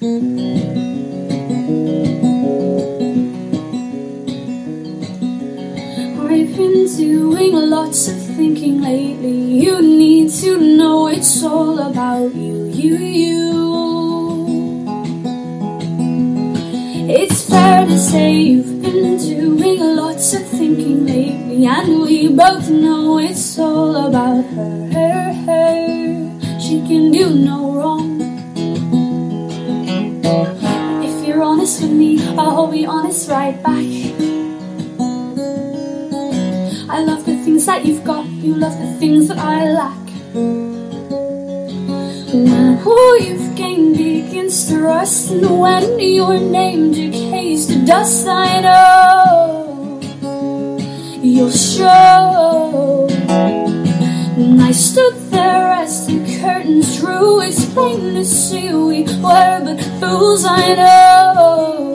I've been doing lots of thinking lately. You need to know it's all about you, you, you. It's fair to say you've been doing lots of thinking lately, and we both know it's all about her, her, her. Honest right back. I love the things that you've got, you love the things that I lack. When who you've gained begins to rust, and when your name decays to dust, I know you'll show. And I stood there as the curtains drew, it's plain to see we were but fools, I know.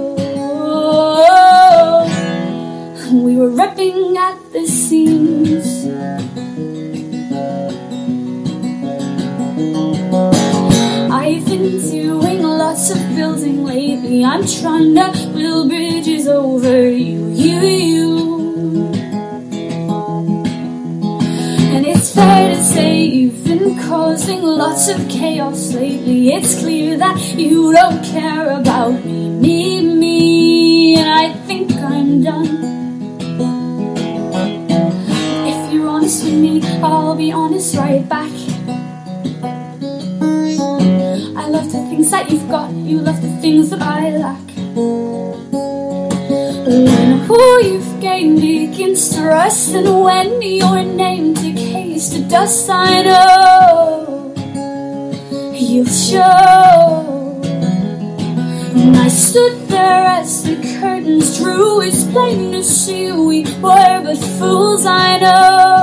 I'm trying to build bridges over you, you, you. And it's fair to say you've been causing lots of chaos lately. It's clear that you don't care about me, me, me. And I think I'm done. If you're honest with me, I'll be honest right back. Love the things that you've got, you love the things that I lack. When who you've gained begins to rust, and when your name decays to dust, I know you'll show. And I stood there as the curtains drew, it's plain to see we were but fools, I know.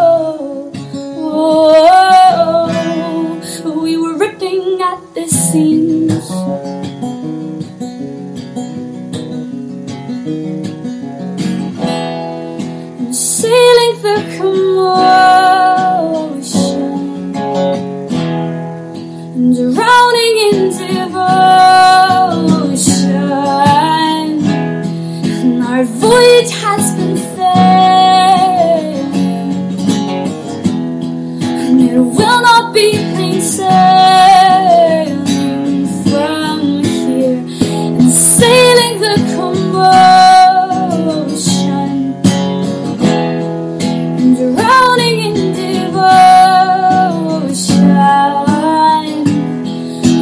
Drowning in devotion.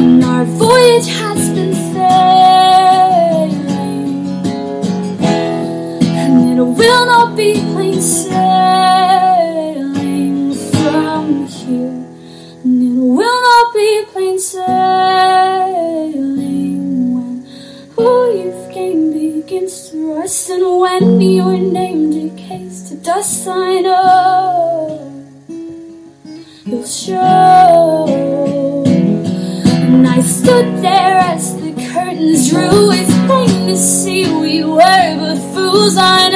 And our voyage has been failing, and it will not be plain sailing from here. And it will not be plain sailing when who you've gained begins to rust, and when your name dust, I know you'll show. And I stood there as the curtains drew. It's plain to see we were but fools. I